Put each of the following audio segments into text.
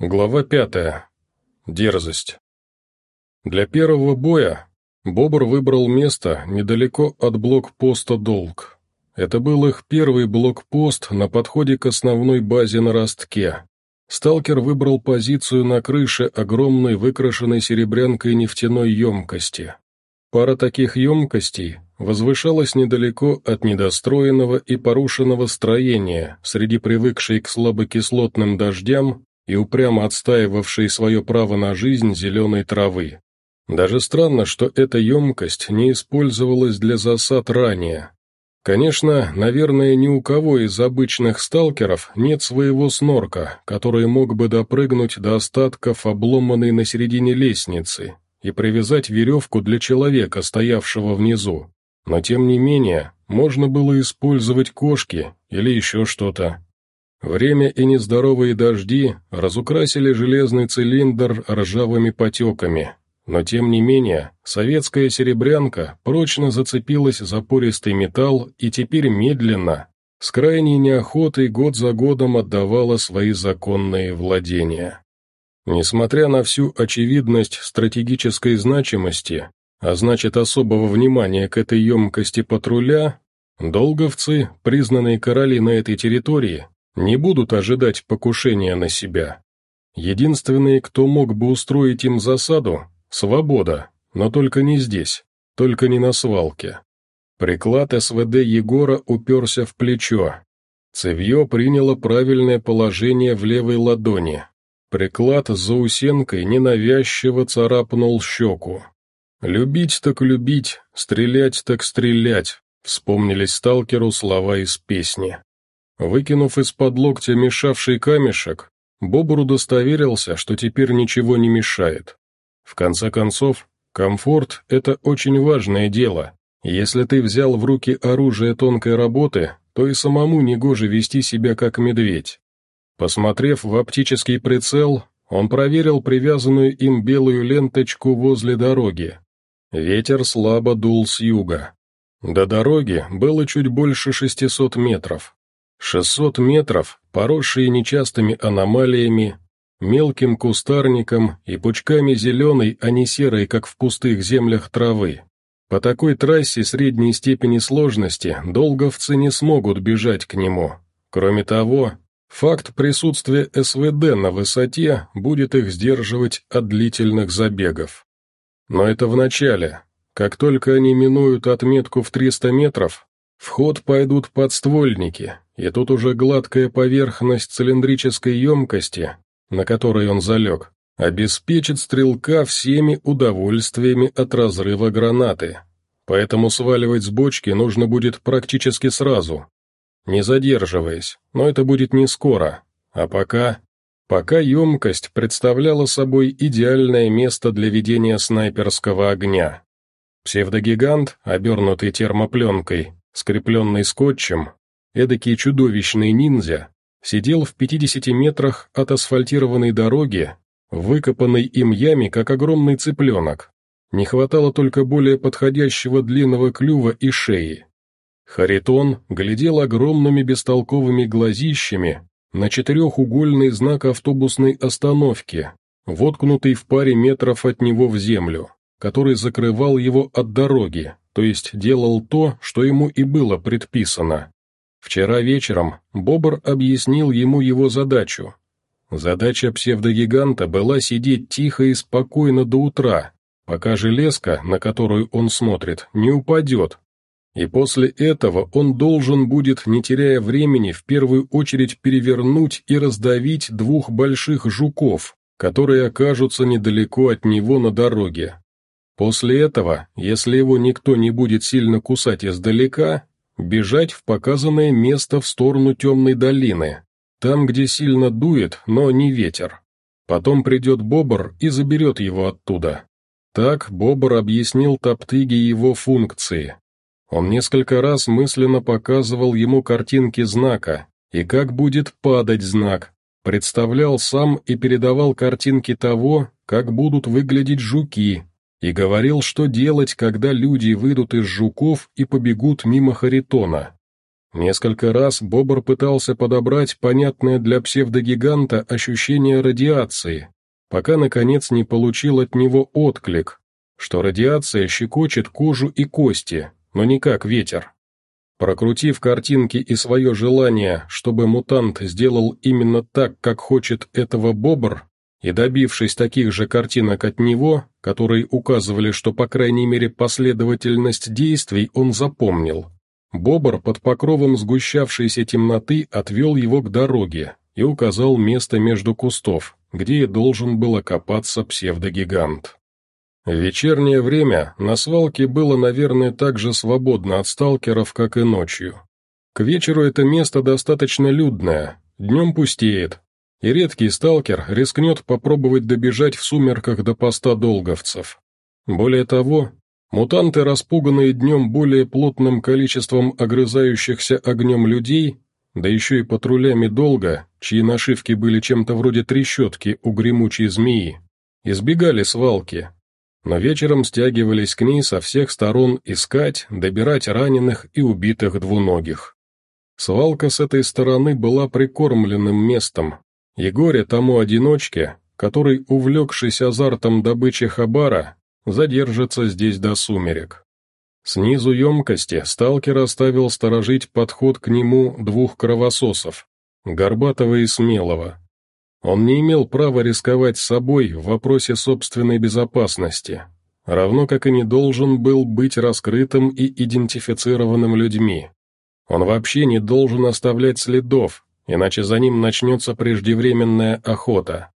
Глава пятая. Дерзость. Для первого боя Бобр выбрал место недалеко от блокпоста «Долг». Это был их первый блокпост на подходе к основной базе на ростке. Сталкер выбрал позицию на крыше огромной выкрашенной серебрянкой нефтяной емкости. Пара таких емкостей возвышалась недалеко от недостроенного и порушенного строения среди привыкшей к слабокислотным дождям и упрямо отстаивавшей свое право на жизнь зеленой травы. Даже странно, что эта емкость не использовалась для засад ранее. Конечно, наверное, ни у кого из обычных сталкеров нет своего снорка, который мог бы допрыгнуть до остатков обломанной на середине лестницы и привязать веревку для человека, стоявшего внизу. Но тем не менее, можно было использовать кошки или еще что-то. Время и нездоровые дожди разукрасили железный цилиндр ржавыми потеками, но тем не менее советская серебрянка прочно зацепилась за пористый металл и теперь медленно, с крайней неохотой год за годом отдавала свои законные владения. Несмотря на всю очевидность стратегической значимости, а значит особого внимания к этой емкости патруля, долговцы, признанные короли на этой территории, не будут ожидать покушения на себя. Единственный, кто мог бы устроить им засаду — свобода, но только не здесь, только не на свалке. Приклад СВД Егора уперся в плечо. Цевье приняло правильное положение в левой ладони. Приклад с заусенкой ненавязчиво царапнул щеку. «Любить так любить, стрелять так стрелять», — вспомнились сталкеру слова из песни. Выкинув из-под локтя мешавший камешек, Бобр удостоверился, что теперь ничего не мешает. В конце концов, комфорт — это очень важное дело. Если ты взял в руки оружие тонкой работы, то и самому негоже вести себя как медведь. Посмотрев в оптический прицел, он проверил привязанную им белую ленточку возле дороги. Ветер слабо дул с юга. До дороги было чуть больше 600 метров. 600 метров, поросшие нечастыми аномалиями, мелким кустарником и пучками зеленой, а не серой, как в пустых землях травы. По такой трассе средней степени сложности долговцы не смогут бежать к нему. Кроме того, факт присутствия СВД на высоте будет их сдерживать от длительных забегов. Но это в начале. Как только они минуют отметку в 300 метров, в ход пойдут подствольники, и тут уже гладкая поверхность цилиндрической емкости, на которой он залег, обеспечит стрелка всеми удовольствиями от разрыва гранаты. Поэтому сваливать с бочки нужно будет практически сразу, не задерживаясь, но это будет не скоро. А пока... Пока емкость представляла собой идеальное место для ведения снайперского огня. Псевдогигант, обернутый термопленкой, скрепленный скотчем, эдакий чудовищный ниндзя, сидел в 50 метрах от асфальтированной дороги, выкопанной им яме, как огромный цыпленок. Не хватало только более подходящего длинного клюва и шеи. Харитон глядел огромными бестолковыми глазищами на четырехугольный знак автобусной остановки, воткнутый в паре метров от него в землю, который закрывал его от дороги, то есть делал то, что ему и было предписано. Вчера вечером Бобр объяснил ему его задачу. Задача псевдогиганта была сидеть тихо и спокойно до утра, пока железка, на которую он смотрит, не упадет. И после этого он должен будет, не теряя времени, в первую очередь перевернуть и раздавить двух больших жуков, которые окажутся недалеко от него на дороге. После этого, если его никто не будет сильно кусать издалека, бежать в показанное место в сторону темной долины, там, где сильно дует, но не ветер. Потом придет Бобр и заберет его оттуда. Так Бобр объяснил Топтыге его функции. Он несколько раз мысленно показывал ему картинки знака и как будет падать знак, представлял сам и передавал картинки того, как будут выглядеть жуки, и говорил, что делать, когда люди выйдут из жуков и побегут мимо Харитона. Несколько раз Бобр пытался подобрать понятное для псевдогиганта ощущение радиации, пока, наконец, не получил от него отклик, что радиация щекочет кожу и кости, но не как ветер. Прокрутив картинки и свое желание, чтобы мутант сделал именно так, как хочет этого Бобр, и добившись таких же картинок от него, которые указывали, что по крайней мере последовательность действий он запомнил, Бобр под покровом сгущавшейся темноты отвел его к дороге и указал место между кустов, где и должен был окопаться псевдогигант. В вечернее время на свалке было, наверное, так же свободно от сталкеров, как и ночью. К вечеру это место достаточно людное, днем пустеет, и редкий сталкер рискнет попробовать добежать в сумерках до поста долговцев. Более того, мутанты, распуганные днем более плотным количеством огрызающихся огнем людей, да еще и патрулями долга, чьи нашивки были чем-то вроде трещотки у гремучей змеи, избегали свалки, но вечером стягивались к ней со всех сторон искать, добирать раненых и убитых двуногих. Свалка с этой стороны была прикормленным местом, и горе тому одиночке, который, увлекшись азартом добычи хабара, задержится здесь до сумерек. Снизу емкости сталкер оставил сторожить подход к нему двух кровососов, Горбатого и Смелого. Он не имел права рисковать собой в вопросе собственной безопасности, равно как и не должен был быть раскрытым и идентифицированным людьми. Он вообще не должен оставлять следов, иначе за ним начнется преждевременная охота.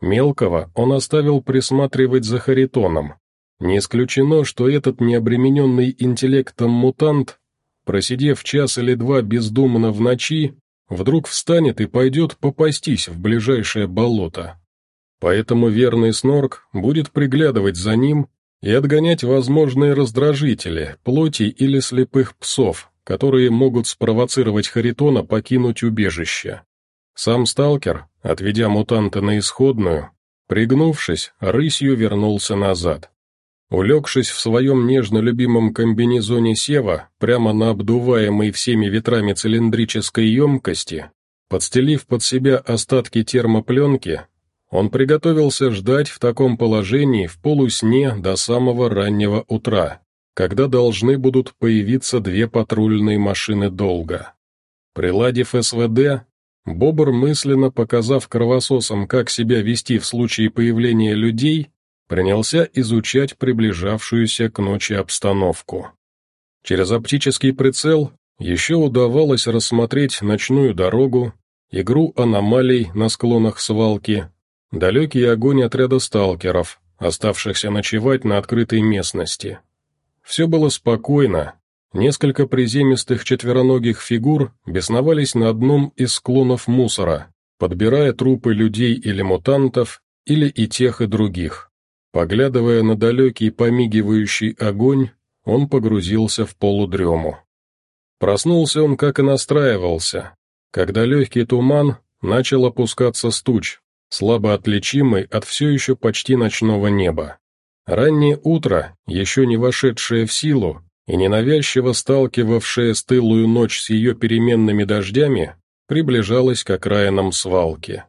Мелкого он оставил присматривать за Харитоном. Не исключено, что этот необремененный интеллектом мутант, просидев час или два бездумно в ночи, вдруг встанет и пойдет попастись в ближайшее болото. Поэтому верный снорк будет приглядывать за ним и отгонять возможные раздражители, плоти или слепых псов, которые могут спровоцировать Харитона покинуть убежище. Сам сталкер, отведя мутанта на исходную, пригнувшись, рысью вернулся назад. Улегшись в своем нежно любимом комбинезоне Сева, прямо на обдуваемой всеми ветрами цилиндрической емкости, подстелив под себя остатки термопленки, он приготовился ждать в таком положении в полусне до самого раннего утра когда должны будут появиться две патрульные машины долга. Приладив СВД, Бобр, мысленно показав кровососам, как себя вести в случае появления людей, принялся изучать приближавшуюся к ночи обстановку. Через оптический прицел еще удавалось рассмотреть ночную дорогу, игру аномалий на склонах свалки, далекий огонь отряда сталкеров, оставшихся ночевать на открытой местности. Все было спокойно. Несколько приземистых четвероногих фигур бесновались на одном из склонов мусора, подбирая трупы людей или мутантов, или и тех, и других. Поглядывая на далекий помигивающий огонь, он погрузился в полудрему. Проснулся он, как и настраивался, когда легкий туман начал опускаться с туч, слабо отличимый от все еще почти ночного неба. Раннее утро, еще не вошедшее в силу и ненавязчиво сталкивавшее стылую ночь с ее переменными дождями, приближалось к окраинам свалки.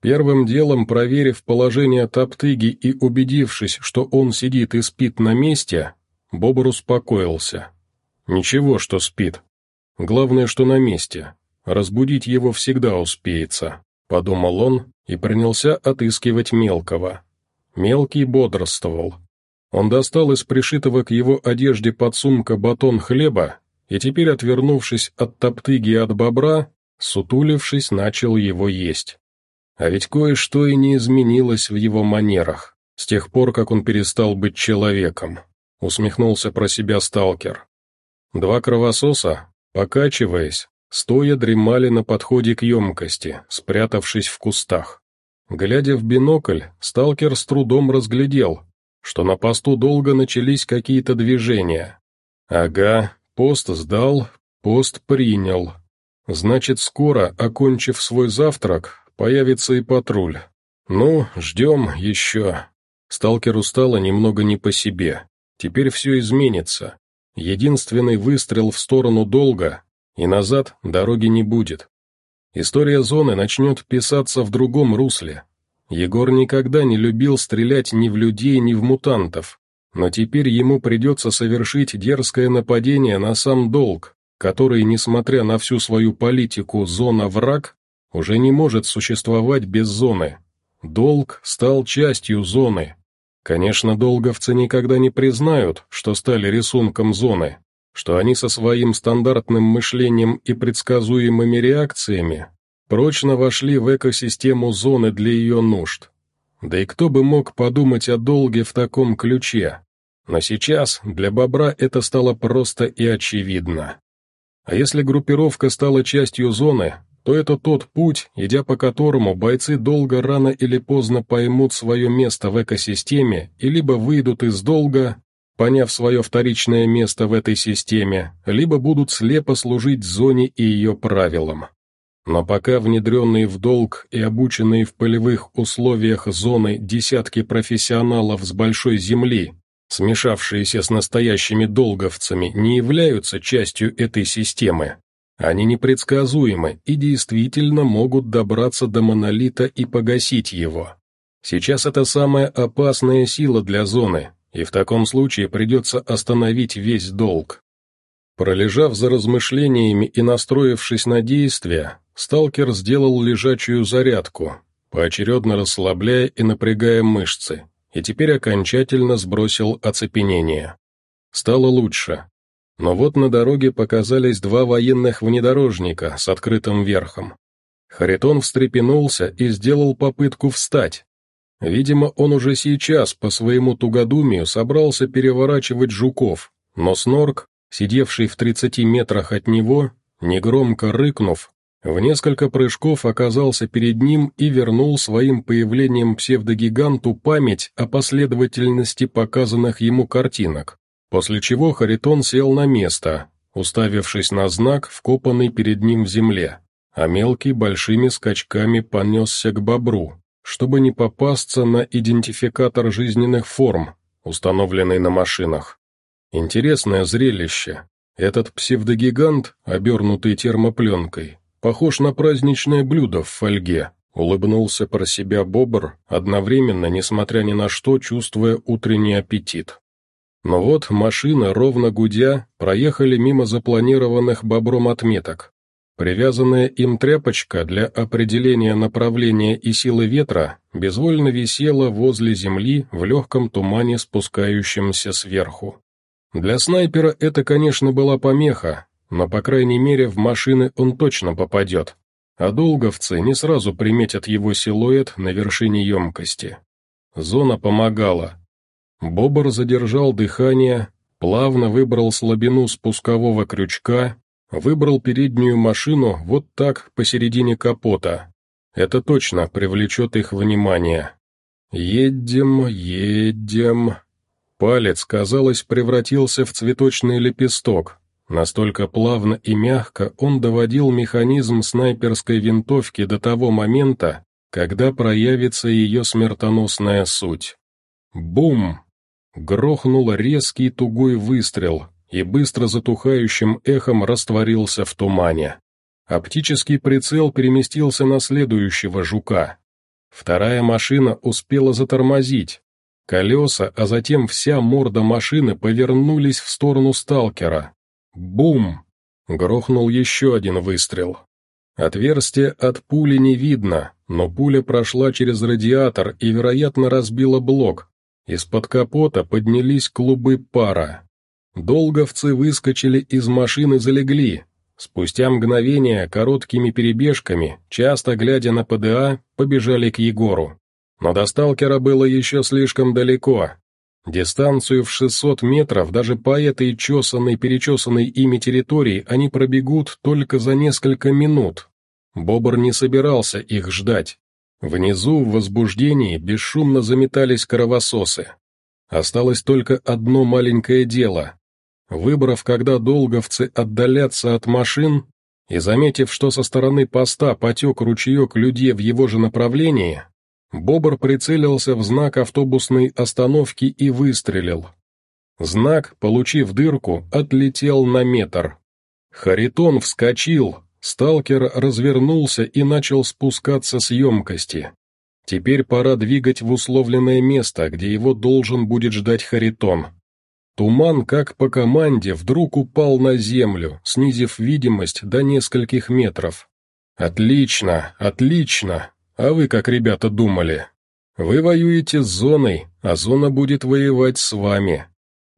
Первым делом, проверив положение Топтыги и убедившись, что он сидит и спит на месте, Бобр успокоился. Ничего, что спит. Главное, что на месте. Разбудить его всегда успеется, подумал он и принялся отыскивать мелкого. Мелкий бодрствовал. Он достал из пришитого к его одежде подсумка батон хлеба и теперь, отвернувшись от топтыги от бобра, сутулившись, начал его есть. А ведь кое-что и не изменилось в его манерах, с тех пор, как он перестал быть человеком, усмехнулся про себя сталкер. Два кровососа, покачиваясь, стоя дремали на подходе к емкости, спрятавшись в кустах. Глядя в бинокль, сталкер с трудом разглядел, что на посту долго начались какие-то движения. Ага, пост сдал, пост принял. Значит, скоро, окончив свой завтрак, появится и патруль. Ну, ждем еще. Сталкер устало немного не по себе. Теперь все изменится. Единственный выстрел в сторону долга, и назад дороги не будет. История зоны начнет писаться в другом русле. Егор никогда не любил стрелять ни в людей, ни в мутантов, но теперь ему придется совершить дерзкое нападение на сам долг, который, несмотря на всю свою политику «зона-враг», уже не может существовать без зоны. Долг стал частью зоны. Конечно, долговцы никогда не признают, что стали рисунком зоны, что они со своим стандартным мышлением и предсказуемыми реакциями прочно вошли в экосистему зоны для ее нужд. Да и кто бы мог подумать о долге в таком ключе? Но сейчас для бобра это стало просто и очевидно. А если группировка стала частью зоны, то это тот путь, идя по которому бойцы долго рано или поздно поймут свое место в экосистеме и либо выйдут из долга, поняв свое вторичное место в этой системе, либо будут слепо служить зоне и ее правилам. Но пока внедренные в долг и обученные в полевых условиях зоны десятки профессионалов с большой земли, смешавшиеся с настоящими долговцами, не являются частью этой системы, они непредсказуемы и действительно могут добраться до монолита и погасить его. Сейчас это самая опасная сила для зоны, и в таком случае придется остановить весь долг. Пролежав за размышлениями и настроившись на действия, сталкер сделал лежачую зарядку, поочередно расслабляя и напрягая мышцы, и теперь окончательно сбросил оцепенение. Стало лучше. Но вот на дороге показались два военных внедорожника с открытым верхом. Харитон встрепенулся и сделал попытку встать, Видимо, он уже сейчас, по своему тугодумию, собрался переворачивать жуков, но Снорк, сидевший в 30 метрах от него, негромко рыкнув, в несколько прыжков оказался перед ним и вернул своим появлением псевдогиганту память о последовательности показанных ему картинок, после чего Харитон сел на место, уставившись на знак, вкопанный перед ним в земле, а мелкий большими скачками понесся к бобру, чтобы не попасться на идентификатор жизненных форм, установленный на машинах. Интересное зрелище. Этот псевдогигант, обернутый термопленкой, похож на праздничное блюдо в фольге, улыбнулся про себя Бобр, одновременно, несмотря ни на что, чувствуя утренний аппетит. Но вот машины, ровно гудя, проехали мимо запланированных бобром отметок, Привязанная им тряпочка для определения направления и силы ветра безвольно висела возле земли в легком тумане, спускающемся сверху. Для снайпера это, конечно, была помеха, но, по крайней мере, в машины он точно попадет, а долговцы не сразу приметят его силуэт на вершине емкости. Зона помогала. Бобр задержал дыхание, плавно выбрал слабину спускового крючка Выбрал переднюю машину вот так посередине капота. Это точно привлечет их внимание. Едем, едем. Палец, казалось, превратился в цветочный лепесток. Настолько плавно и мягко он доводил механизм снайперской винтовки до того момента, когда проявится ее смертоносная суть. Бум! Грохнул резкий тугой выстрел, и быстро затухающим эхом растворился в тумане. Оптический прицел переместился на следующего жука. Вторая машина успела затормозить. Колеса, а затем вся морда машины повернулись в сторону сталкера. Бум! Грохнул еще один выстрел. Отверстие от пули не видно, но пуля прошла через радиатор и, вероятно, разбила блок. Из-под капота поднялись клубы пара. Долговцы выскочили из машины и залегли. Спустя мгновение, короткими перебежками, часто глядя на ПДА, побежали к Егору. Но до сталкера было еще слишком далеко. Дистанцию в 600 метров даже по этой чесанной-перечесанной ими территории они пробегут только за несколько минут. Бобр не собирался их ждать. Внизу, в возбуждении, бесшумно заметались кровососы. Осталось только одно маленькое дело Выбрав, когда долговцы отдалятся от машин, и заметив, что со стороны поста потек ручеек людей в его же направлении, Бобр прицелился в знак автобусной остановки и выстрелил. Знак, получив дырку, отлетел на метр. Харитон вскочил, сталкер развернулся и начал спускаться с емкости. Теперь пора двигать в условленное место, где его должен будет ждать Харитон. Туман, как по команде, вдруг упал на землю, снизив видимость до нескольких метров. «Отлично, отлично! А вы как ребята думали? Вы воюете с зоной, а зона будет воевать с вами».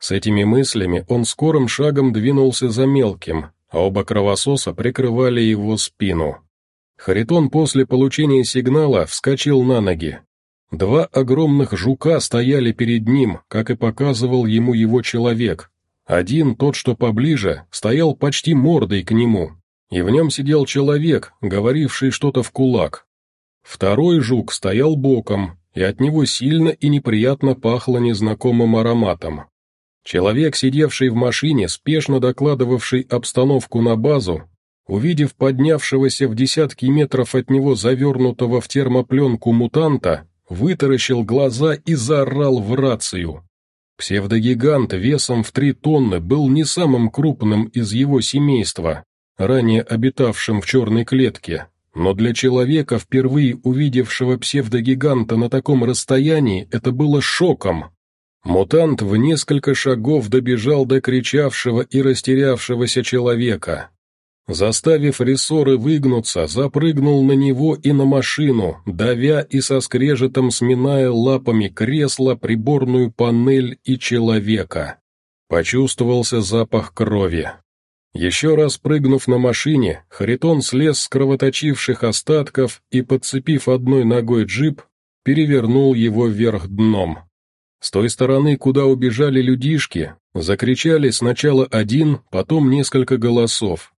С этими мыслями он скорым шагом двинулся за мелким, а оба кровососа прикрывали его спину. Харитон после получения сигнала вскочил на ноги. Два огромных жука стояли перед ним, как и показывал ему его человек. Один, тот, что поближе, стоял почти мордой к нему, и в нем сидел человек, говоривший что-то в кулак. Второй жук стоял боком, и от него сильно и неприятно пахло незнакомым ароматом. Человек, сидевший в машине, спешно докладывавший обстановку на базу, увидев поднявшегося в десятки метров от него завернутого в термопленку мутанта, вытаращил глаза и заорал в рацию. Псевдогигант весом в три тонны был не самым крупным из его семейства, ранее обитавшим в черной клетке, но для человека, впервые увидевшего псевдогиганта на таком расстоянии, это было шоком. Мутант в несколько шагов добежал до кричавшего и растерявшегося человека, Заставив рессоры выгнуться, запрыгнул на него и на машину, давя и со скрежетом сминая лапами кресло, приборную панель и человека. Почувствовался запах крови. Еще раз прыгнув на машине, Харитон слез с кровоточивших остатков и, подцепив одной ногой джип, перевернул его вверх дном. С той стороны, куда убежали людишки, закричали сначала один, потом несколько голосов,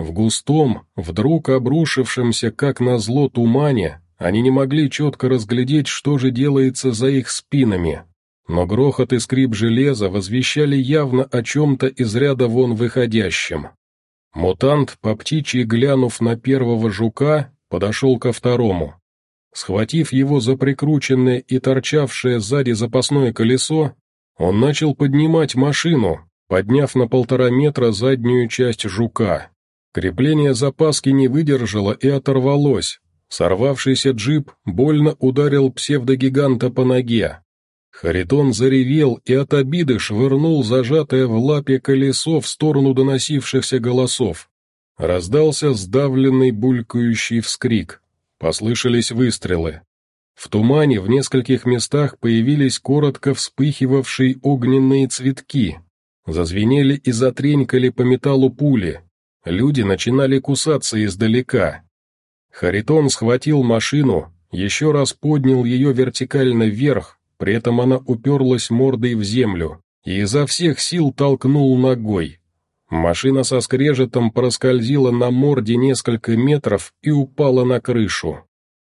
в густом, вдруг обрушившемся, как назло, тумане, они не могли четко разглядеть, что же делается за их спинами, но грохот и скрип железа возвещали явно о чем-то из ряда вон выходящем. Мутант, по птичьи глянув на первого жука, подошел ко второму. Схватив его за прикрученное и торчавшее сзади запасное колесо, он начал поднимать машину, подняв на полтора метра заднюю часть жука. Крепление запаски не выдержало и оторвалось. Сорвавшийся джип больно ударил псевдогиганта по ноге. Харитон заревел и от обиды швырнул зажатое в лапе колесо в сторону доносившихся голосов. Раздался сдавленный булькающий вскрик. Послышались выстрелы. В тумане в нескольких местах появились коротко вспыхивавшие огненные цветки. Зазвенели и затренькали по металлу пули, Люди начинали кусаться издалека. Харитон схватил машину, еще раз поднял ее вертикально вверх, при этом она уперлась мордой в землю, и изо всех сил толкнул ногой. Машина со скрежетом проскользила на морде несколько метров и упала на крышу.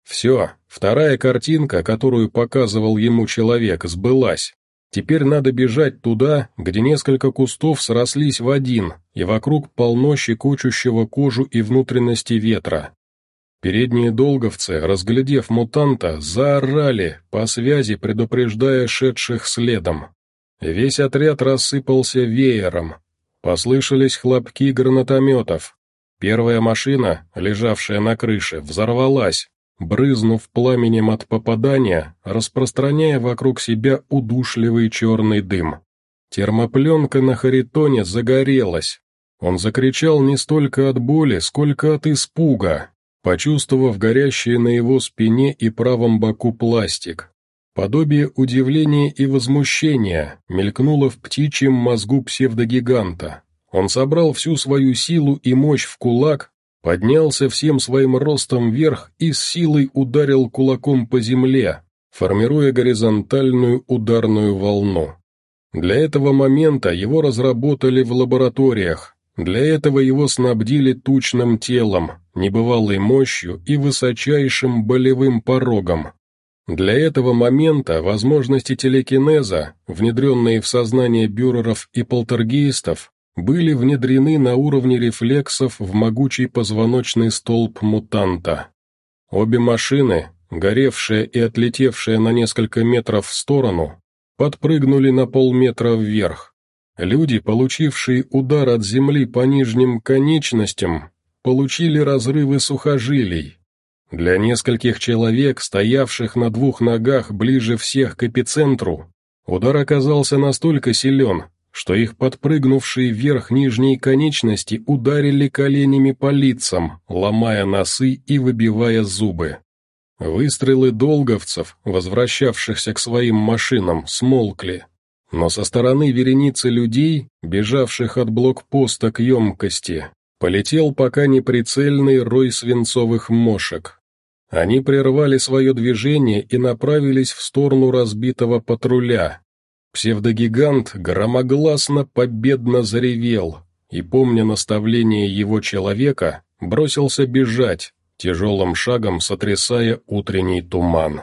Все, вторая картинка, которую показывал ему человек, сбылась. Теперь надо бежать туда, где несколько кустов срослись в один, и вокруг полно щекочущего кожу и внутренности ветра. Передние долговцы, разглядев мутанта, заорали, по связи предупреждая шедших следом. Весь отряд рассыпался веером. Послышались хлопки гранатометов. Первая машина, лежавшая на крыше, взорвалась, брызнув пламенем от попадания, распространяя вокруг себя удушливый черный дым. Термопленка на Харитоне загорелась. Он закричал не столько от боли, сколько от испуга, почувствовав горящий на его спине и правом боку пластик. Подобие удивления и возмущения мелькнуло в птичьем мозгу псевдогиганта. Он собрал всю свою силу и мощь в кулак, поднялся всем своим ростом вверх и с силой ударил кулаком по земле, формируя горизонтальную ударную волну. Для этого момента его разработали в лабораториях, для этого его снабдили тучным телом, небывалой мощью и высочайшим болевым порогом. Для этого момента возможности телекинеза, внедренные в сознание бюреров и полтергейстов, были внедрены на уровне рефлексов в могучий позвоночный столб мутанта. Обе машины, горевшая и отлетевшая на несколько метров в сторону, подпрыгнули на полметра вверх. Люди, получившие удар от земли по нижним конечностям, получили разрывы сухожилий. Для нескольких человек, стоявших на двух ногах ближе всех к эпицентру, удар оказался настолько силен, что их подпрыгнувшие вверх нижние конечности ударили коленями по лицам, ломая носы и выбивая зубы. Выстрелы долговцев, возвращавшихся к своим машинам, смолкли, но со стороны вереницы людей, бежавших от блокпоста к емкости, полетел пока неприцельный рой свинцовых мошек. Они прервали свое движение и направились в сторону разбитого патруля. Псевдогигант громогласно победно заревел и, помня наставление его человека, бросился бежать, тяжелым шагом сотрясая утренний туман.